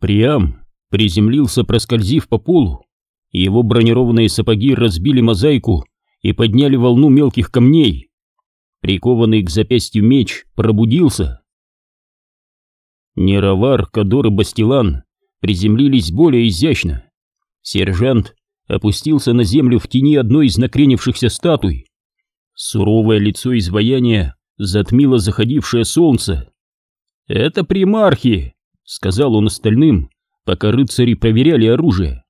Приам приземлился, проскользив по полу. Его бронированные сапоги разбили мозаику и подняли волну мелких камней. Прикованный к запястью меч пробудился. Неровар, Кадор и Бастилан приземлились более изящно. Сержант опустился на землю в тени одной из накренившихся статуй. Суровое лицо изваяния затмило заходившее солнце. «Это примархи!» — сказал он остальным, пока рыцари проверяли оружие.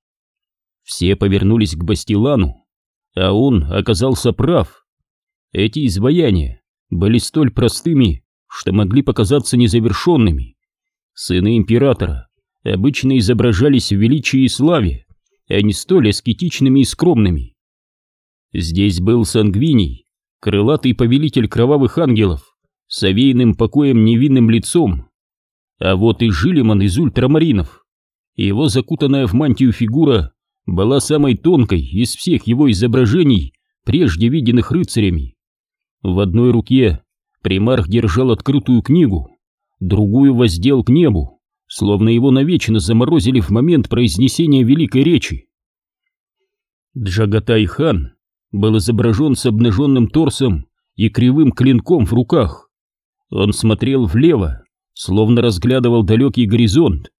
Все повернулись к Бастилану, а он оказался прав. Эти изваяния были столь простыми, что могли показаться незавершенными. Сыны императора обычно изображались в величии и славе, а не столь аскетичными и скромными. Здесь был Сангвиний, крылатый повелитель кровавых ангелов, с овеянным покоем невинным лицом. А вот и Жилиман из ультрамаринов. Его закутанная в мантию фигура была самой тонкой из всех его изображений, прежде виденных рыцарями. В одной руке примарх держал открытую книгу, другую воздел к небу, словно его навечно заморозили в момент произнесения великой речи. Джагатай-хан был изображен с обнаженным торсом и кривым клинком в руках. Он смотрел влево, словно разглядывал далекий горизонт.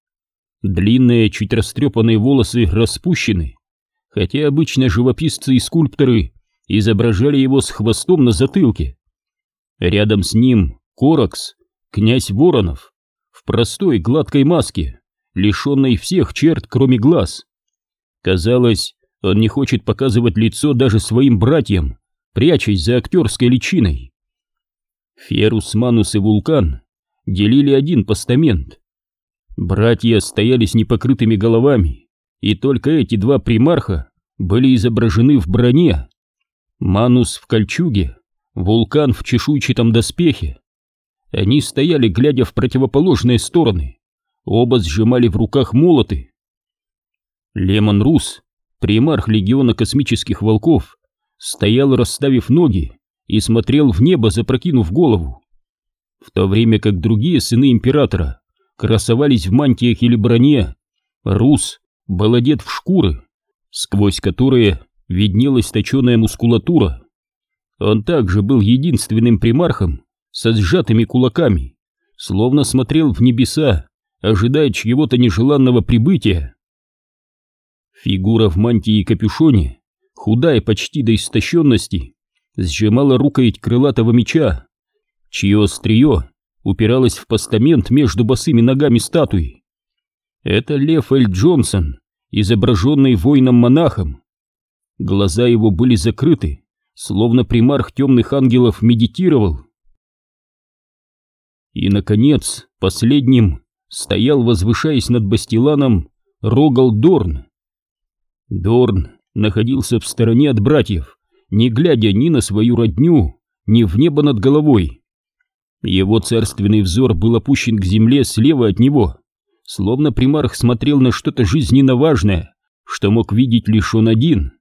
Длинные, чуть растрепанные волосы распущены, хотя обычно живописцы и скульпторы изображали его с хвостом на затылке. Рядом с ним Коракс, князь Воронов, в простой гладкой маске, лишенной всех черт, кроме глаз. Казалось, он не хочет показывать лицо даже своим братьям, прячась за актерской личиной. Ферус, Манус и Вулкан делили один постамент. Братья стояли с непокрытыми головами, и только эти два примарха были изображены в броне. Манус в кольчуге, Вулкан в чешуйчатом доспехе. Они стояли, глядя в противоположные стороны. Оба сжимали в руках молоты. Лемон Рус, примарх легиона космических волков, стоял, расставив ноги, и смотрел в небо, запрокинув голову. В то время как другие сыны императора красовались в мантиях или броне, Рус был одет в шкуры, сквозь которые виднелась точеная мускулатура. Он также был единственным примархом, со сжатыми кулаками, словно смотрел в небеса, ожидая чьего-то нежеланного прибытия. Фигура в мантии и капюшоне, худая почти до истощенности, сжимала рукоять крылатого меча, чье острие упиралось в постамент между босыми ногами статуи. Это Лев Эль Джонсон, изображенный воином-монахом. Глаза его были закрыты, словно примарх темных ангелов медитировал. И, наконец, последним стоял, возвышаясь над Бастиланом, Рогал Дорн. Дорн находился в стороне от братьев, не глядя ни на свою родню, ни в небо над головой. Его царственный взор был опущен к земле слева от него, словно примарх смотрел на что-то жизненно важное, что мог видеть лишь он один.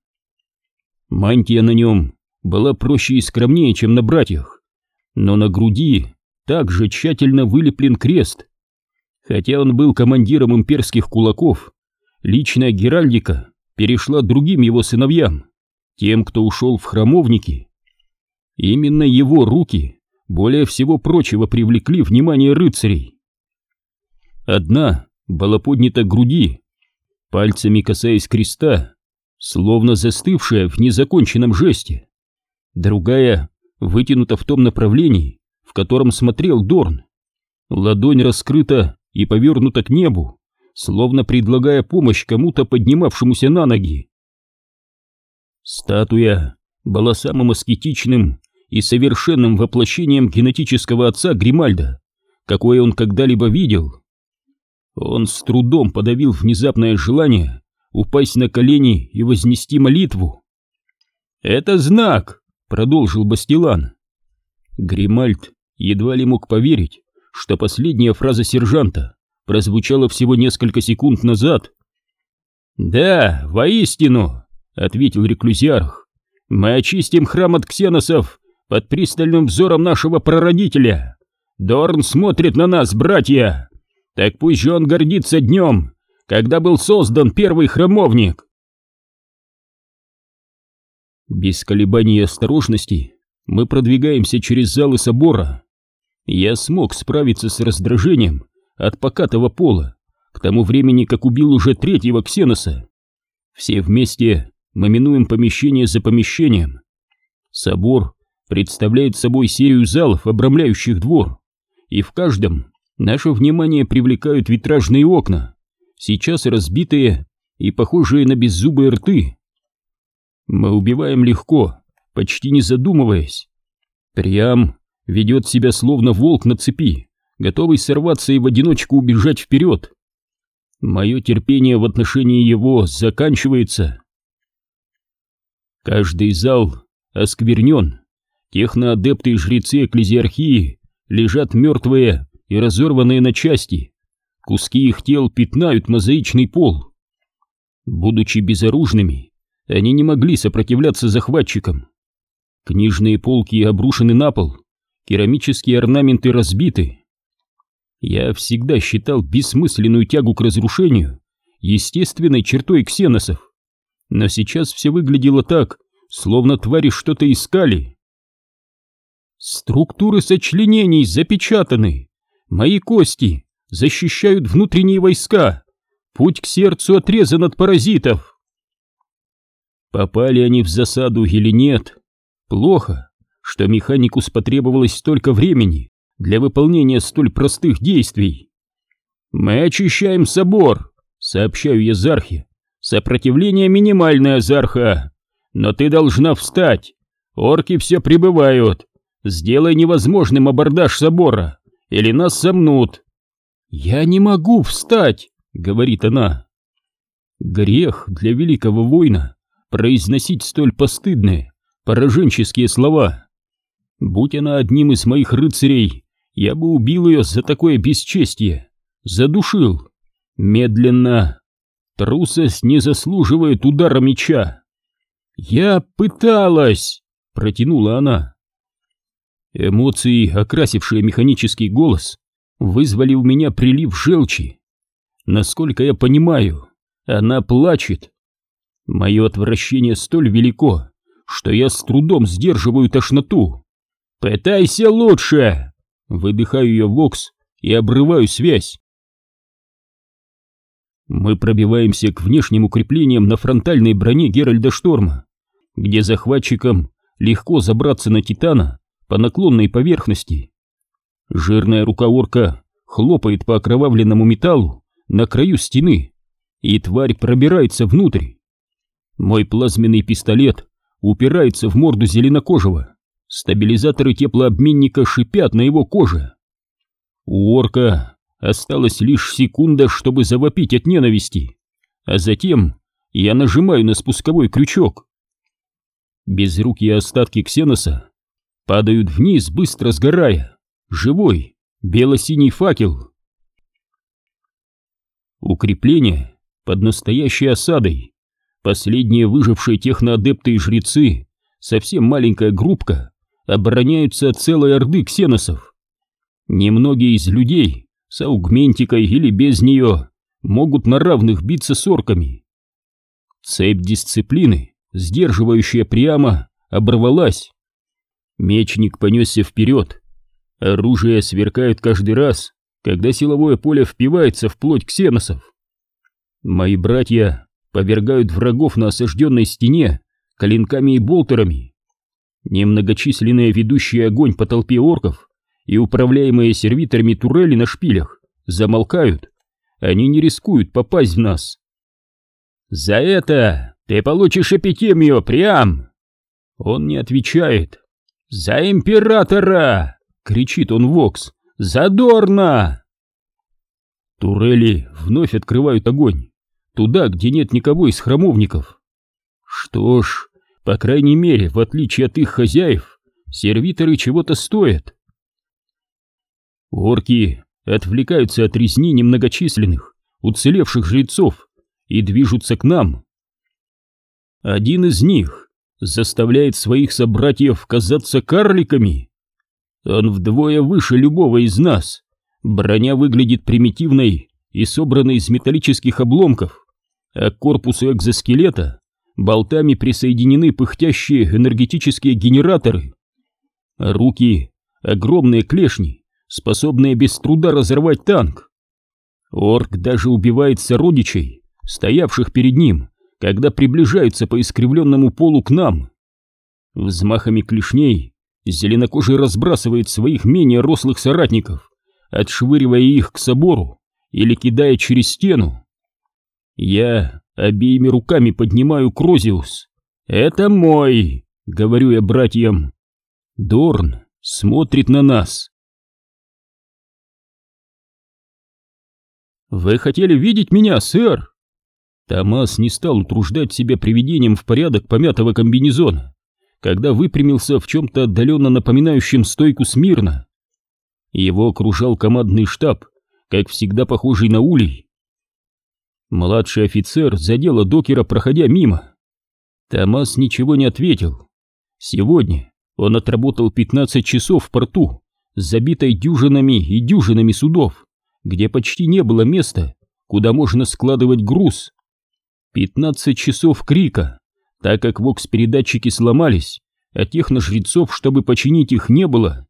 Мантия на нем была проще и скромнее, чем на братьях, но на груди также тщательно вылеплен крест. Хотя он был командиром имперских кулаков, личная Геральдика перешла другим его сыновьям, тем, кто ушел в храмовники. Именно его руки более всего прочего привлекли внимание рыцарей. Одна была поднята к груди, пальцами касаясь креста, словно застывшая в незаконченном жесте. Другая вытянута в том направлении, в котором смотрел Дорн. Ладонь раскрыта и повернута к небу, словно предлагая помощь кому-то поднимавшемуся на ноги. Статуя была самым аскетичным и совершенным воплощением генетического отца Гримальда, какое он когда-либо видел. Он с трудом подавил внезапное желание упасть на колени и вознести молитву. «Это знак!» — продолжил Бастилан. Гримальд едва ли мог поверить, что последняя фраза сержанта прозвучала всего несколько секунд назад. «Да, воистину», — ответил реклюзиарх, — «мы очистим храм от ксеносов под пристальным взором нашего прародителя. Дорн смотрит на нас, братья! Так пусть же он гордится днем, когда был создан первый храмовник. Без колебаний и осторожности мы продвигаемся через залы собора. Я смог справиться с раздражением от покатого пола к тому времени, как убил уже третьего ксеноса. Все вместе мы минуем помещение за помещением. Собор представляет собой серию залов, обрамляющих двор, и в каждом наше внимание привлекают витражные окна, сейчас разбитые и похожие на беззубые рты. Мы убиваем легко, почти не задумываясь. Приам ведет себя словно волк на цепи, готовый сорваться и в одиночку убежать вперед. Мое терпение в отношении его заканчивается. Каждый зал осквернен. Техноадепты и жрецы экклезиархии лежат мертвые и разорванные на части. Куски их тел пятнают мозаичный пол. Будучи безоружными, они не могли сопротивляться захватчикам. Книжные полки обрушены на пол, керамические орнаменты разбиты. Я всегда считал бессмысленную тягу к разрушению естественной чертой ксеносов, но сейчас все выглядело так, словно твари что-то искали. Структуры сочленений запечатаны, мои кости защищают внутренние войска, путь к сердцу отрезан от паразитов. Попали они в засаду или нет? Плохо, что механикус потребовалось столько времени для выполнения столь простых действий. «Мы очищаем собор», — сообщаю я Зархе. «Сопротивление минимальное, Зарха, но ты должна встать. Орки все прибывают. Сделай невозможным абордаж собора, или нас сомнут». «Я не могу встать», — говорит она. Грех для великого воина произносить столь постыдные, пораженческие слова. Будь она одним из моих рыцарей, я бы убил ее за такое бесчестие, задушил. Медленно. Трусость не заслуживает удара меча. «Я пыталась!» — протянула она. Эмоции, окрасившие механический голос, вызвали у меня прилив желчи. Насколько я понимаю, она плачет. Мое отвращение столь велико, что я с трудом сдерживаю тошноту. «Пытайся лучше!» Выдыхаю в вокс и обрываю связь. Мы пробиваемся к внешним укреплениям на фронтальной броне Геральда Шторма, где захватчикам легко забраться на Титана по наклонной поверхности. Жирная рука орка хлопает по окровавленному металлу на краю стены, и тварь пробирается внутрь. Мой плазменный пистолет упирается в морду зеленокожего. Стабилизаторы теплообменника шипят на его коже. У орка осталась лишь секунда, чтобы завопить от ненависти, а затем я нажимаю на спусковой крючок. Безрукие остатки ксеноса падают вниз, быстро сгорая. Живой, бело-синий факел. Укрепление под настоящей осадой. Последние выжившие техноадепты и жрецы, совсем маленькая группка, обороняются от целой орды ксеносов. Немногие из людей с аугментикой или без нее могут на равных биться с орками. Цепь дисциплины, сдерживающая прямо, оборвалась. Мечник понесся вперед. Оружие сверкает каждый раз, когда силовое поле впивается в плоть ксеносов. Мои братья повергают врагов на осажденной стене клинками и болтерами. Немногочисленные ведущие огонь по толпе орков и управляемые сервиторами турели на шпилях замолкают. Они не рискуют попасть в нас. «За это ты получишь эпитемию, Приам!» Он не отвечает. «За императора!» — кричит он Вокс. «Задорно!» Турели вновь открывают огонь туда, где нет никого из храмовников. Что ж, по крайней мере, в отличие от их хозяев, сервиторы чего-то стоят. Орки отвлекаются от резни немногочисленных, уцелевших жрецов и движутся к нам. Один из них заставляет своих собратьев казаться карликами. Он вдвое выше любого из нас, Броня выглядит примитивной и собранной из металлических обломков, а к корпусу экзоскелета болтами присоединены пыхтящие энергетические генераторы. руки — огромные клешни, способные без труда разорвать танк. Орк даже убивает сородичей, стоявших перед ним, когда приближается по искривленному полу к нам. Взмахами клешней зеленокожий разбрасывает своих менее рослых соратников, отшвыривая их к собору или кидая через стену. Я обеими руками поднимаю Крозиус. «Это мой!» — говорю я братьям. Дорн смотрит на нас. «Вы хотели видеть меня, сэр?» Томас не стал утруждать себя приведением в порядок помятого комбинезона, когда выпрямился в чем-то отдаленно напоминающем стойку смирно. Его окружал командный штаб, как всегда похожий на улей. Младший офицер задел докера, проходя мимо. Томас ничего не ответил. Сегодня он отработал 15 часов в порту, забитой дюжинами и дюжинами судов, где почти не было места, куда можно складывать груз. 15 часов крика, так как вокс-передатчики сломались, а техножрецов, чтобы починить их, не было.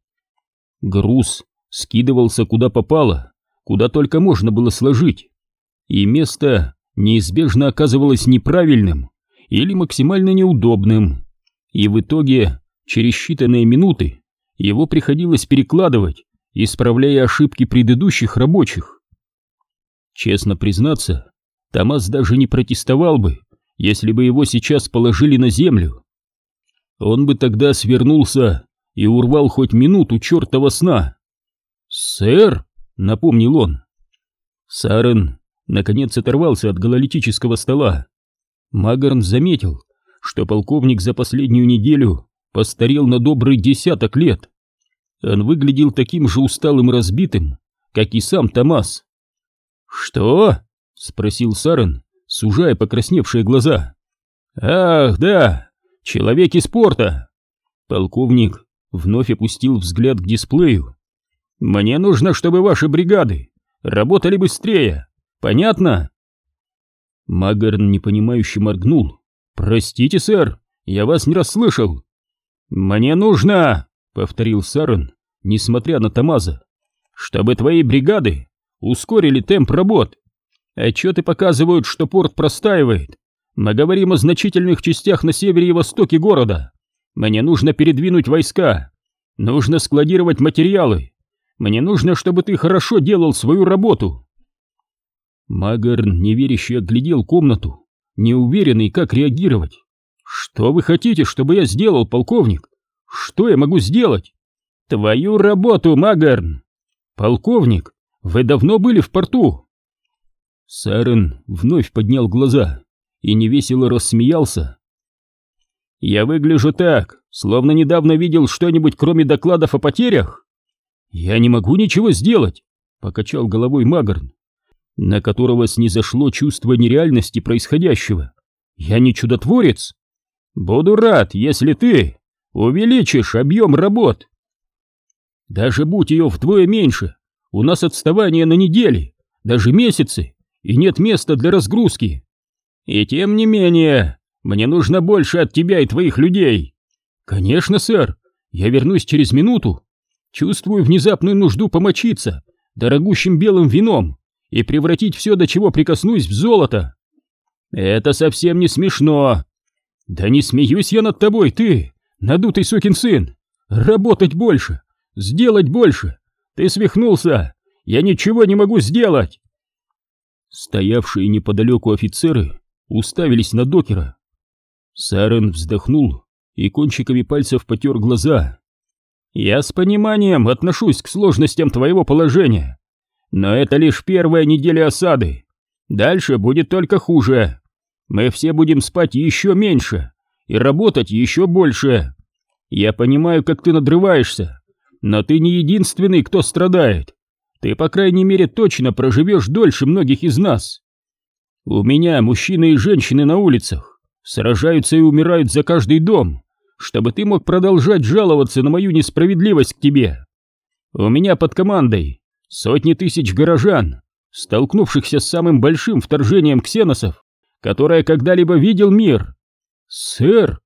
Груз скидывался куда попало, куда только можно было сложить, и место неизбежно оказывалось неправильным или максимально неудобным, и в итоге через считанные минуты его приходилось перекладывать, исправляя ошибки предыдущих рабочих. Честно признаться, Томас даже не протестовал бы, если бы его сейчас положили на землю. Он бы тогда свернулся и урвал хоть минуту чертова сна. «Сэр!» — напомнил он. Сарен наконец оторвался от гололитического стола. Магарн заметил, что полковник за последнюю неделю постарел на добрый десяток лет. Он выглядел таким же усталым разбитым, как и сам Томас. «Что?» — спросил Сарен, сужая покрасневшие глаза. «Ах, да, человеки спорта!» Полковник вновь опустил взгляд к дисплею. «Мне нужно, чтобы ваши бригады работали быстрее. Понятно?» Магарн непонимающе моргнул. «Простите, сэр, я вас не расслышал». «Мне нужно», — повторил Сарен, несмотря на Тамаза, «чтобы твои бригады ускорили темп работ. Отчеты показывают, что порт простаивает. Мы говорим о значительных частях на севере и востоке города. Мне нужно передвинуть войска. Нужно складировать материалы. Мне нужно, чтобы ты хорошо делал свою работу. Магарн неверяще оглядел комнату, неуверенный, как реагировать. «Что вы хотите, чтобы я сделал, полковник? Что я могу сделать?» «Твою работу, Магарн!» «Полковник, вы давно были в порту?» Сарен вновь поднял глаза и невесело рассмеялся. «Я выгляжу так, словно недавно видел что-нибудь, кроме докладов о потерях?» «Я не могу ничего сделать», — покачал головой Магарн на которого снизошло чувство нереальности происходящего. Я не чудотворец. Буду рад, если ты увеличишь объем работ. Даже будь ее вдвое меньше, у нас отставание на недели, даже месяцы, и нет места для разгрузки. И тем не менее, мне нужно больше от тебя и твоих людей. Конечно, сэр, я вернусь через минуту. Чувствую внезапную нужду помочиться дорогущим белым вином и превратить все, до чего прикоснусь, в золото. Это совсем не смешно. Да не смеюсь я над тобой, ты, надутый сукин сын. Работать больше, сделать больше. Ты свихнулся, я ничего не могу сделать. Стоявшие неподалеку офицеры уставились на докера. Сарен вздохнул и кончиками пальцев потер глаза. «Я с пониманием отношусь к сложностям твоего положения. Но это лишь первая неделя осады. Дальше будет только хуже. Мы все будем спать еще меньше и работать еще больше. Я понимаю, как ты надрываешься, но ты не единственный, кто страдает. Ты, по крайней мере, точно проживешь дольше многих из нас. У меня мужчины и женщины на улицах сражаются и умирают за каждый дом, чтобы ты мог продолжать жаловаться на мою несправедливость к тебе. У меня под командой сотни тысяч горожан, столкнувшихся с самым большим вторжением ксеносов, которое когда-либо видел мир. Сэр,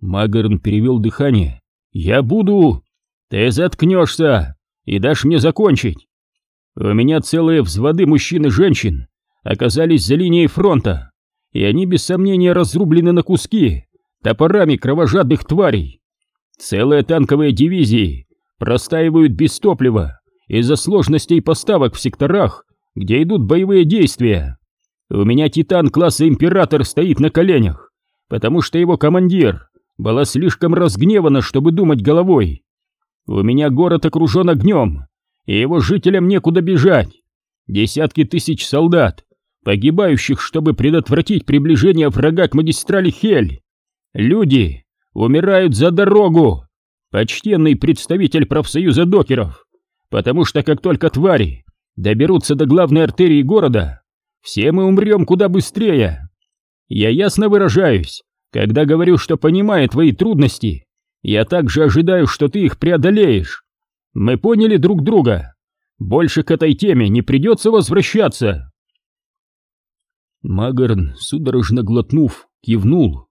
Магарн перевел дыхание. Я буду... Ты заткнешься и дашь мне закончить. У меня целые взводы мужчин и женщин оказались за линией фронта, и они без сомнения разрублены на куски топорами кровожадных тварей. Целые танковые дивизии простаивают без топлива из-за сложностей поставок в секторах, где идут боевые действия. У меня Титан класса Император стоит на коленях, потому что его командир была слишком разгневана, чтобы думать головой. У меня город окружен огнем, и его жителям некуда бежать. Десятки тысяч солдат, погибающих, чтобы предотвратить приближение врага к магистрали Хель. Люди умирают за дорогу. Почтенный представитель профсоюза докеров, потому что как только твари доберутся до главной артерии города, все мы умрем куда быстрее. Я ясно выражаюсь, когда говорю, что понимаю твои трудности, я также ожидаю, что ты их преодолеешь. Мы поняли друг друга. Больше к этой теме не придется возвращаться. Магарн, судорожно глотнув, кивнул.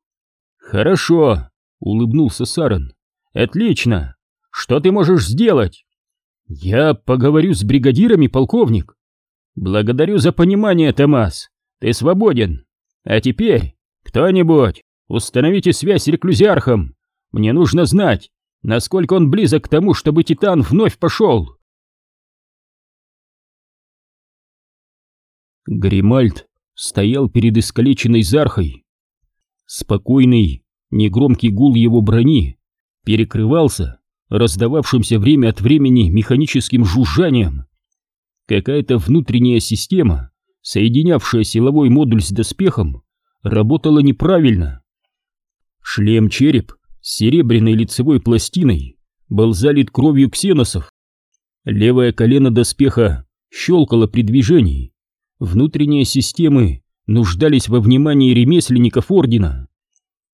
«Хорошо», — улыбнулся Сарен. «Отлично! Что ты можешь сделать?» «Я поговорю с бригадирами, полковник». «Благодарю за понимание, Томас. Ты свободен. А теперь, кто-нибудь, установите связь с реклюзиархом. Мне нужно знать, насколько он близок к тому, чтобы Титан вновь пошел». Гримальд стоял перед искалеченной Зархой. Спокойный, негромкий гул его брони перекрывался раздававшимся время от времени механическим жужжанием. Какая-то внутренняя система, соединявшая силовой модуль с доспехом, работала неправильно. Шлем-череп серебряной лицевой пластиной был залит кровью ксеносов. Левое колено доспеха щелкало при движении. Внутренние системы нуждались во внимании ремесленников Ордена.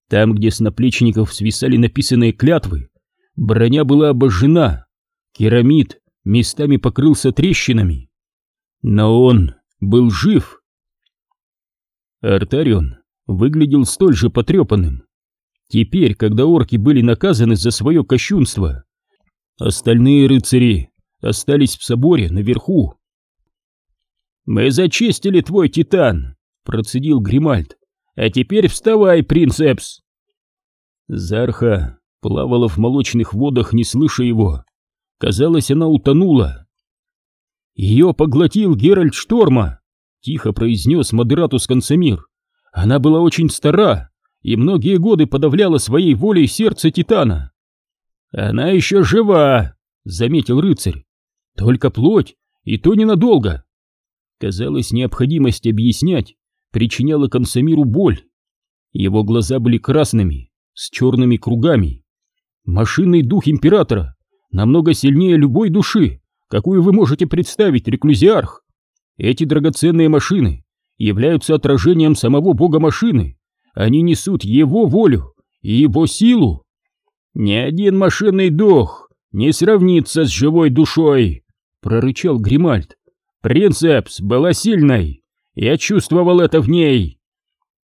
Там, где с наплечников свисали написанные клятвы, Броня была обожжена, керамид местами покрылся трещинами. Но он был жив. Артарион выглядел столь же потрепанным. Теперь, когда орки были наказаны за свое кощунство, остальные рыцари остались в соборе наверху. «Мы зачистили твой титан», — процедил Гримальд. «А теперь вставай, принцепс!» Зарха плавала в молочных водах, не слыша его. Казалось, она утонула. «Ее поглотил Геральт Шторма», — тихо произнес Модератус Консамир. «Она была очень стара и многие годы подавляла своей волей сердце Титана». «Она еще жива», — заметил рыцарь. «Только плоть, и то ненадолго». Казалось, необходимость объяснять причиняла Консамиру боль. Его глаза были красными, с черными кругами. Машинный дух императора намного сильнее любой души, какую вы можете представить, реклюзиарх. Эти драгоценные машины являются отражением самого бога машины. Они несут его волю и его силу. Ни один машинный дух не сравнится с живой душой, прорычал Гримальд. Принцепс была сильной. Я чувствовал это в ней.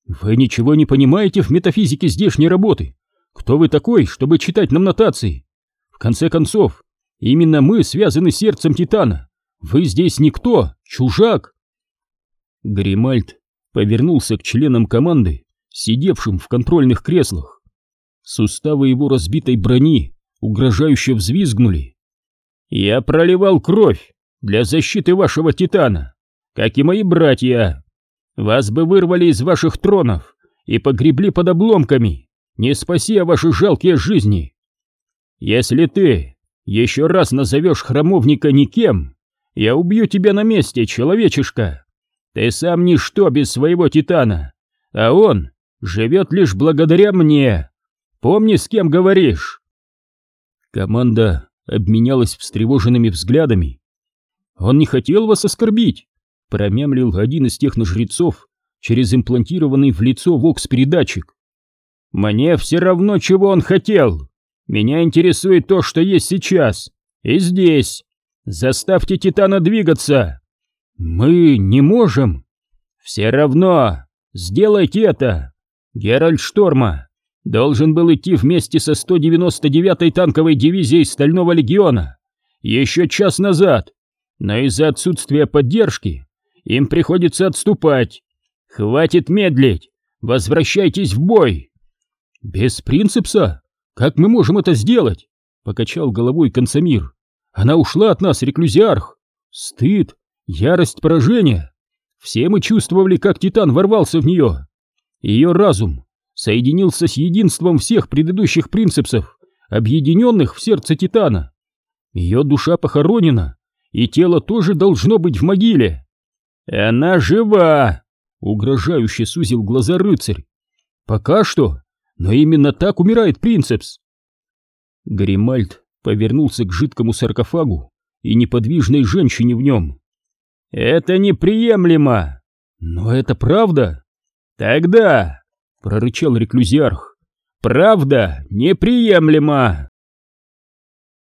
Вы ничего не понимаете в метафизике здешней работы. Кто вы такой, чтобы читать нам нотации? В конце концов, именно мы связаны сердцем Титана. Вы здесь никто, чужак. Гримальд повернулся к членам команды, сидевшим в контрольных креслах. Суставы его разбитой брони угрожающе взвизгнули. «Я проливал кровь для защиты вашего Титана, как и мои братья. Вас бы вырвали из ваших тронов и погребли под обломками, не спаси ваши жалкие жизни. Если ты еще раз назовешь храмовника никем, я убью тебя на месте, человечишка. Ты сам ничто без своего титана, а он живет лишь благодаря мне. Помни, с кем говоришь. Команда обменялась встревоженными взглядами. Он не хотел вас оскорбить, промямлил один из тех жрецов через имплантированный в лицо вокс-передатчик. Мне все равно, чего он хотел. Меня интересует то, что есть сейчас. И здесь. Заставьте Титана двигаться! Мы не можем! Все равно! Сделайте это! Геральт Шторма должен был идти вместе со 199-й танковой дивизией Стального легиона еще час назад, но из-за отсутствия поддержки им приходится отступать. Хватит медлить! Возвращайтесь в бой!» «Без принципса? Как мы можем это сделать?» — покачал головой Консамир. «Она ушла от нас, реклюзиарх! Стыд, ярость поражения! Все мы чувствовали, как Титан ворвался в нее. Ее разум соединился с единством всех предыдущих принципсов, объединенных в сердце Титана. Ее душа похоронена, и тело тоже должно быть в могиле. Она жива! Угрожающе сузил глаза рыцарь. Пока что, но именно так умирает принцепс. Гримальд повернулся к жидкому саркофагу и неподвижной женщине в нем. «Это неприемлемо!» «Но это правда!» «Тогда!» — прорычал реклюзиарх. «Правда неприемлема!»